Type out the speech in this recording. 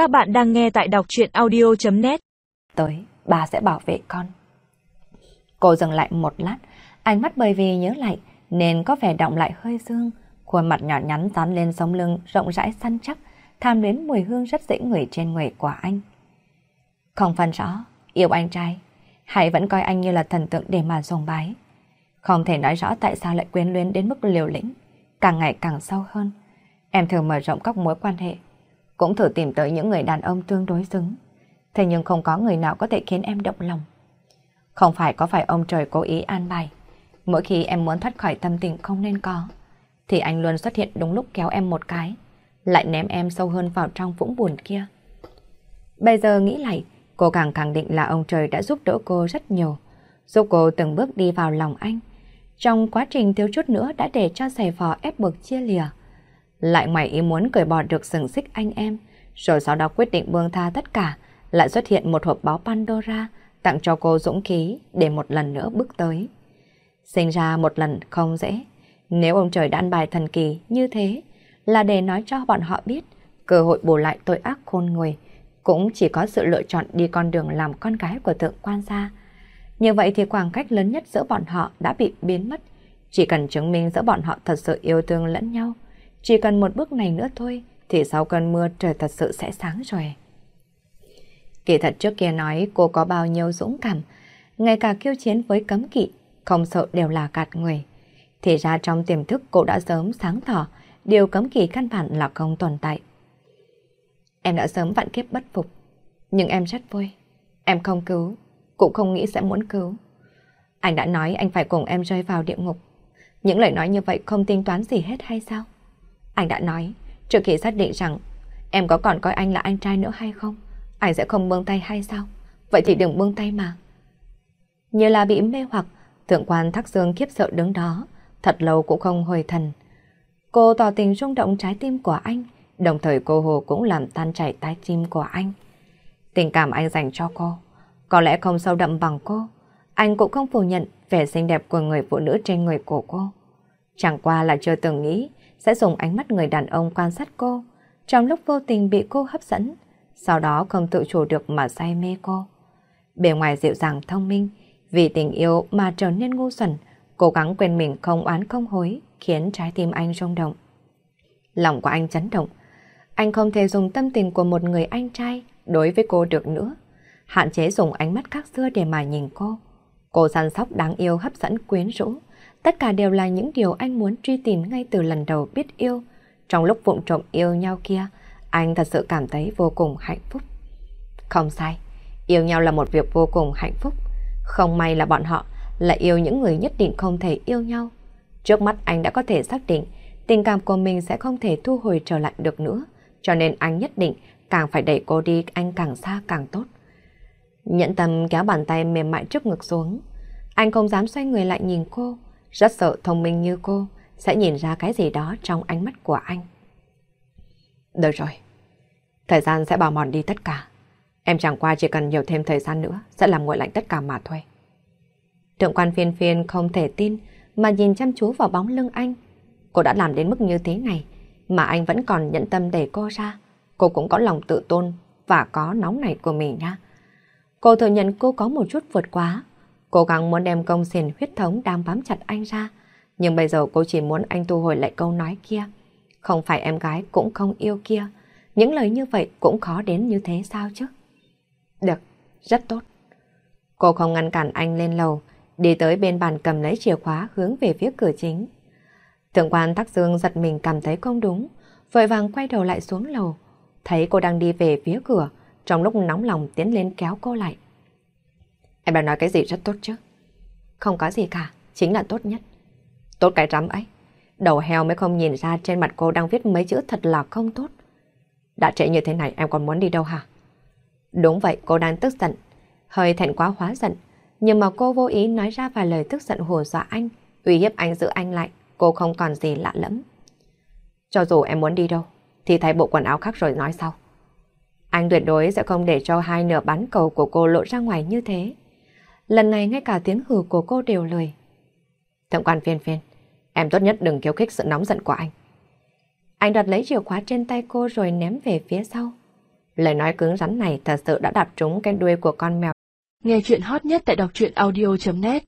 Các bạn đang nghe tại đọc chuyện audio.net Tới, bà sẽ bảo vệ con. Cô dừng lại một lát, ánh mắt bởi vì nhớ lại nên có vẻ động lại hơi dương. Khuôn mặt nhỏ nhắn dán lên sống lưng rộng rãi săn chắc, tham đến mùi hương rất dễ ngửi trên người của anh. Không phân rõ, yêu anh trai, hay vẫn coi anh như là thần tượng để mà dùng bái. Không thể nói rõ tại sao lại quyến luyến đến mức liều lĩnh, càng ngày càng sâu hơn. Em thường mở rộng các mối quan hệ, cũng thử tìm tới những người đàn ông tương đối xứng. Thế nhưng không có người nào có thể khiến em động lòng. Không phải có phải ông trời cố ý an bài. Mỗi khi em muốn thoát khỏi tâm tình không nên có, thì anh luôn xuất hiện đúng lúc kéo em một cái, lại ném em sâu hơn vào trong vũng buồn kia. Bây giờ nghĩ lại, cô càng khẳng định là ông trời đã giúp đỡ cô rất nhiều, giúp cô từng bước đi vào lòng anh. Trong quá trình thiếu chút nữa đã để cho giày vò ép buộc chia lìa. Lại ngoài ý muốn cởi bỏ được sừng xích anh em, rồi sau đó quyết định buông tha tất cả, lại xuất hiện một hộp báo Pandora tặng cho cô dũng khí để một lần nữa bước tới. Sinh ra một lần không dễ, nếu ông trời đã ăn bài thần kỳ như thế là để nói cho bọn họ biết cơ hội bù lại tội ác khôn người cũng chỉ có sự lựa chọn đi con đường làm con gái của thượng quan gia. Như vậy thì khoảng cách lớn nhất giữa bọn họ đã bị biến mất. Chỉ cần chứng minh giữa bọn họ thật sự yêu thương lẫn nhau. Chỉ cần một bước này nữa thôi thì sau cơn mưa trời thật sự sẽ sáng rồi. Kỳ thật trước kia nói cô có bao nhiêu dũng cảm, ngay cả kêu chiến với cấm kỵ, không sợ đều là gạt người. Thì ra trong tiềm thức cô đã sớm sáng tỏ, điều cấm kỵ căn bản là không tồn tại. Em đã sớm vạn kiếp bất phục, nhưng em rất vui. Em không cứu, cũng không nghĩ sẽ muốn cứu. Anh đã nói anh phải cùng em rơi vào địa ngục. Những lời nói như vậy không tính toán gì hết hay sao? Anh đã nói, trước khi xác định rằng em có còn coi anh là anh trai nữa hay không, anh sẽ không buông tay hay sao? Vậy thì đừng buông tay mà. Như là bị mê hoặc, thượng quan thắc dương khiếp sợ đứng đó, thật lâu cũng không hồi thần. Cô tỏ tình rung động trái tim của anh, đồng thời cô Hồ cũng làm tan chảy trái tim của anh. Tình cảm anh dành cho cô, có lẽ không sâu đậm bằng cô. Anh cũng không phủ nhận vẻ xinh đẹp của người phụ nữ trên người của cô. Chẳng qua là chưa từng nghĩ sẽ dùng ánh mắt người đàn ông quan sát cô, trong lúc vô tình bị cô hấp dẫn, sau đó không tự chủ được mà say mê cô. Bề ngoài dịu dàng thông minh, vì tình yêu mà trở nên ngu xuẩn, cố gắng quên mình không oán không hối, khiến trái tim anh rung động. Lòng của anh chấn động. Anh không thể dùng tâm tình của một người anh trai đối với cô được nữa. Hạn chế dùng ánh mắt khác xưa để mà nhìn cô. Cô săn sóc đáng yêu hấp dẫn quyến rũ. Tất cả đều là những điều anh muốn truy tìm ngay từ lần đầu biết yêu. Trong lúc vụng trộm yêu nhau kia, anh thật sự cảm thấy vô cùng hạnh phúc. Không sai, yêu nhau là một việc vô cùng hạnh phúc. Không may là bọn họ lại yêu những người nhất định không thể yêu nhau. Trước mắt anh đã có thể xác định tình cảm của mình sẽ không thể thu hồi trở lại được nữa. Cho nên anh nhất định càng phải đẩy cô đi anh càng xa càng tốt. nhận tâm kéo bàn tay mềm mại trước ngực xuống. Anh không dám xoay người lại nhìn cô. Rất sợ thông minh như cô sẽ nhìn ra cái gì đó trong ánh mắt của anh. Được rồi. Thời gian sẽ bào mòn đi tất cả. Em chẳng qua chỉ cần nhiều thêm thời gian nữa sẽ làm nguội lạnh tất cả mà thôi. Thượng quan phiên phiên không thể tin mà nhìn chăm chú vào bóng lưng anh. Cô đã làm đến mức như thế này mà anh vẫn còn nhận tâm để cô ra. Cô cũng có lòng tự tôn và có nóng này của mình nha. Cô thừa nhận cô có một chút vượt quá. Cố gắng muốn đem công xiển huyết thống đang bám chặt anh ra. Nhưng bây giờ cô chỉ muốn anh thu hồi lại câu nói kia. Không phải em gái cũng không yêu kia. Những lời như vậy cũng khó đến như thế sao chứ? Được, rất tốt. Cô không ngăn cản anh lên lầu, đi tới bên bàn cầm lấy chìa khóa hướng về phía cửa chính. Thượng quan Tắc Dương giật mình cảm thấy không đúng, vội vàng quay đầu lại xuống lầu. Thấy cô đang đi về phía cửa, trong lúc nóng lòng tiến lên kéo cô lại. Em đã nói cái gì rất tốt chứ? Không có gì cả, chính là tốt nhất. Tốt cái rắm ấy. Đầu heo mới không nhìn ra trên mặt cô đang viết mấy chữ thật là không tốt. Đã trễ như thế này em còn muốn đi đâu hả? Đúng vậy, cô đang tức giận. Hơi thẹn quá hóa giận. Nhưng mà cô vô ý nói ra vài lời tức giận hù dọa anh, uy hiếp anh giữ anh lại. Cô không còn gì lạ lẫm. Cho dù em muốn đi đâu, thì thay bộ quần áo khác rồi nói sau. Anh tuyệt đối sẽ không để cho hai nửa bán cầu của cô lộ ra ngoài như thế. Lần này ngay cả tiếng hừ của cô đều lười. Thượng quan phiên phiên, em tốt nhất đừng khiêu khích sự nóng giận của anh. Anh đoạt lấy chìa khóa trên tay cô rồi ném về phía sau. Lời nói cứng rắn này thật sự đã đạp trúng cái đuôi của con mèo. Nghe chuyện hot nhất tại đọc truyện audio.net